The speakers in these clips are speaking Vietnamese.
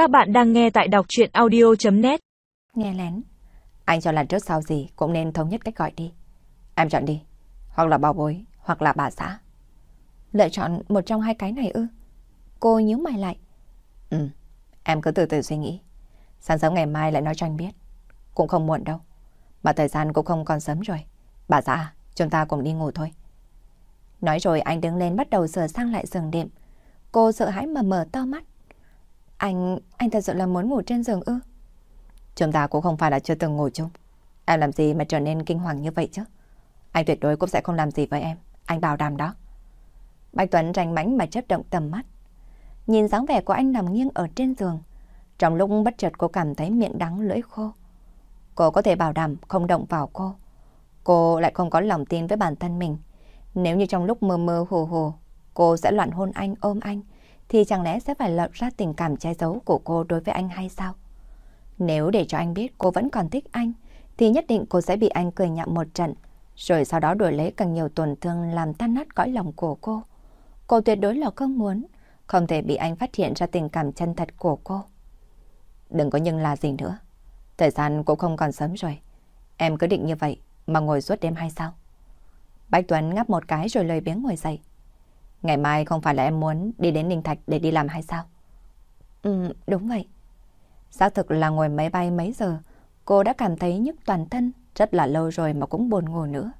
Các bạn đang nghe tại đọc chuyện audio.net Nghe lén. Anh cho lần trước sau gì cũng nên thống nhất cách gọi đi. Em chọn đi. Hoặc là bảo bối, hoặc là bà xã. Lựa chọn một trong hai cái này ư? Cô nhíu mày lại. Ừ, em cứ từ từ suy nghĩ. Sáng sớm ngày mai lại nói cho anh biết. Cũng không muộn đâu. Mà thời gian cũng không còn sớm rồi. Bà xã, chúng ta cùng đi ngủ thôi. Nói rồi anh đứng lên bắt đầu sửa sang lại giường đệm. Cô sợ hãi mà mở to mắt. Anh, anh thật sự là muốn ngủ trên giường ư? Chúng ta cũng không phải là chưa từng ngủ chung. Em làm gì mà trở nên kinh hoàng như vậy chứ? Anh tuyệt đối cũng sẽ không làm gì với em. Anh bảo đảm đó. Bạch Tuấn rành mánh mà chấp động tầm mắt. Nhìn dáng vẻ của anh nằm nghiêng ở trên giường. Trong lúc bất chợt cô cảm thấy miệng đắng lưỡi khô. Cô có thể bảo đảm không động vào cô. Cô lại không có lòng tin với bản thân mình. Nếu như trong lúc mơ mơ hồ hồ, cô sẽ loạn hôn anh ôm anh, thì chẳng lẽ sẽ phải lợn ra tình cảm che giấu của cô đối với anh hay sao? Nếu để cho anh biết cô vẫn còn thích anh, thì nhất định cô sẽ bị anh cười nhạo một trận, rồi sau đó đổi lấy càng nhiều tổn thương làm tan nát cõi lòng của cô. Cô tuyệt đối là không muốn, không thể bị anh phát hiện ra tình cảm chân thật của cô. Đừng có nhưng là gì nữa. Thời gian cũng không còn sớm rồi. Em cứ định như vậy mà ngồi suốt đêm hay sao? Bạch Tuấn ngắp một cái rồi lời biếng ngồi dậy. Ngày mai không phải là em muốn đi đến Ninh Thạch để đi làm hay sao? Ừ, đúng vậy. Xác thực là ngồi máy bay mấy giờ, cô đã cảm thấy nhức toàn thân, rất là lâu rồi mà cũng buồn ngủ nữa.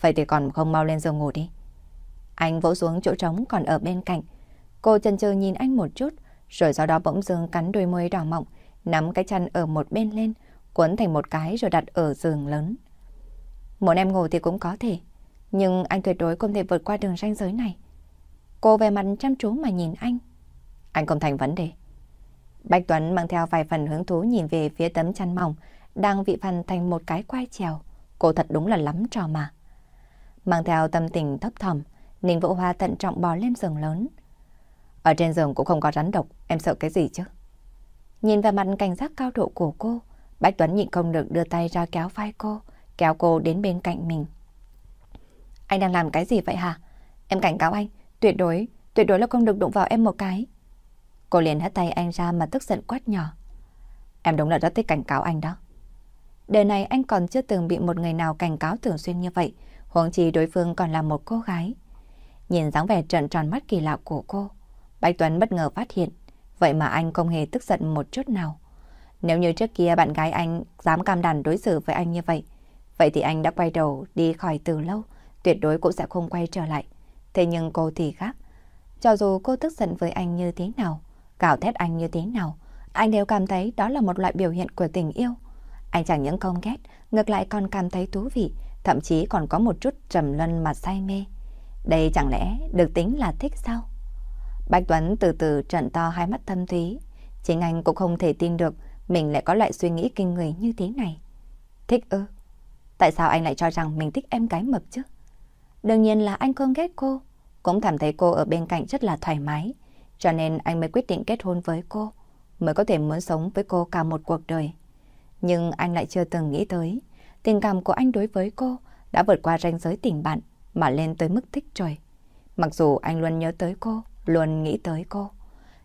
Vậy thì còn không mau lên giường ngủ đi. Anh vỗ xuống chỗ trống còn ở bên cạnh. Cô chần chừ nhìn anh một chút, rồi sau đó bỗng dưng cắn đôi môi đỏ mọng, nắm cái chăn ở một bên lên, cuốn thành một cái rồi đặt ở giường lớn. Muốn em ngủ thì cũng có thể, nhưng anh tuyệt đối không thể vượt qua đường ranh giới này. Cô về mặt chăm chú mà nhìn anh. Anh không thành vấn đề. Bạch Tuấn mang theo vài phần hứng thú nhìn về phía tấm chăn mỏng, đang vị phần thành một cái quai trèo. Cô thật đúng là lắm trò mà. Mang theo tâm tình thấp thỏm, Ninh Vũ Hoa tận trọng bò lên giường lớn. Ở trên giường cũng không có rắn độc, em sợ cái gì chứ? Nhìn vào mặt cảnh giác cao độ của cô, Bạch Tuấn nhịn không được đưa tay ra kéo vai cô, kéo cô đến bên cạnh mình. Anh đang làm cái gì vậy hả? Em cảnh cáo anh, tuyệt đối, tuyệt đối là không được đụng vào em một cái. Cô liền hất tay anh ra mà tức giận quát nhỏ. Em đúng là rất thích cảnh cáo anh đó. Đời này anh còn chưa từng bị một người nào cảnh cáo thường xuyên như vậy, huống chi đối phương còn là một cô gái. Nhìn dáng vẻ trợn tròn mắt kỳ lạ của cô, Bạch Tuấn bất ngờ phát hiện, vậy mà anh không hề tức giận một chút nào. Nếu như trước kia bạn gái anh dám cam đàn đối xử với anh như vậy, vậy thì anh đã quay đầu đi khỏi từ lâu, tuyệt đối cũng sẽ không quay trở lại. Thế nhưng cô thì khác. Cho dù cô tức giận với anh như thế nào, cào thét anh như thế nào, anh đều cảm thấy đó là một loại biểu hiện của tình yêu. Anh chẳng những không ghét, ngược lại còn cảm thấy thú vị, thậm chí còn có một chút trầm luân mà say mê. Đây chẳng lẽ được tính là thích sao? Bạch Tuấn từ từ trận to hai mắt thâm thúy. Chính anh cũng không thể tin được mình lại có loại suy nghĩ kinh người như thế này. Thích ư? Tại sao anh lại cho rằng mình thích em gái mập chứ? Đương nhiên là anh không ghét cô, cũng cảm thấy cô ở bên cạnh rất là thoải mái, cho nên anh mới quyết định kết hôn với cô, mới có thể muốn sống với cô cả một cuộc đời. Nhưng anh lại chưa từng nghĩ tới, tình cảm của anh đối với cô đã vượt qua ranh giới tình bạn mà lên tới mức thích rồi. Mặc dù anh luôn nhớ tới cô, luôn nghĩ tới cô,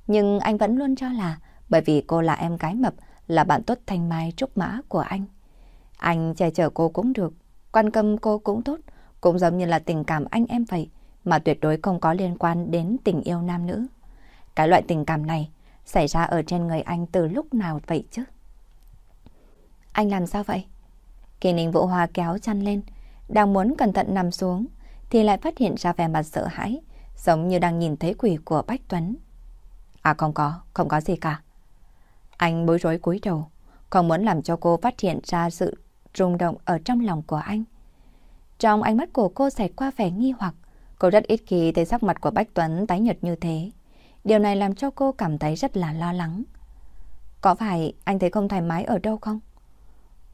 nhưng anh vẫn luôn cho là bởi vì cô là em gái mập, là bạn tốt thanh mai trúc mã của anh. Anh che chở cô cũng được, quan tâm cô cũng tốt, cũng giống như là tình cảm anh em vậy, mà tuyệt đối không có liên quan đến tình yêu nam nữ. Cái loại tình cảm này xảy ra ở trên người anh từ lúc nào vậy chứ? Anh làm sao vậy? Kỳ ninh vũ hoa kéo chăn lên, đang muốn cẩn thận nằm xuống, thì lại phát hiện ra vẻ mặt sợ hãi, giống như đang nhìn thấy quỷ của Bách Tuấn. À không có, không có gì cả. Anh bối rối cúi đầu, không muốn làm cho cô phát hiện ra sự rung động ở trong lòng của anh. Trong ánh mắt của cô xảy qua vẻ nghi hoặc, cô rất ít khi thấy sắc mặt của Bách Tuấn tái nhợt như thế. Điều này làm cho cô cảm thấy rất là lo lắng. Có phải anh thấy không thoải mái ở đâu không?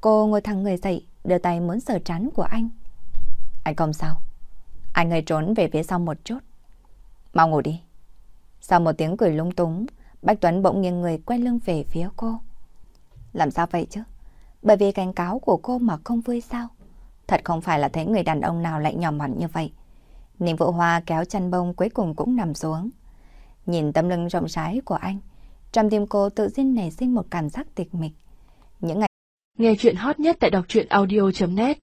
Cô ngồi thẳng người dậy, đưa tay muốn sờ trán của anh. Anh không sao. Anh hơi trốn về phía sau một chút. Mau ngủ đi. Sau một tiếng cười lung túng, Bách Tuấn bỗng nghiêng người quay lưng về phía cô. Làm sao vậy chứ? Bởi vì cảnh cáo của cô mà không vui sao? Thật không phải là thấy người đàn ông nào lại nhỏ mọn như vậy. Ninh Vũ Hoa kéo chăn bông cuối cùng cũng nằm xuống. Nhìn tấm lưng rộng rãi của anh, Trong tim cô tự nhiên nảy sinh một cảm giác tịch mịch. Những ngày Nghe chuyện hot nhất tại đọc truyện audio.net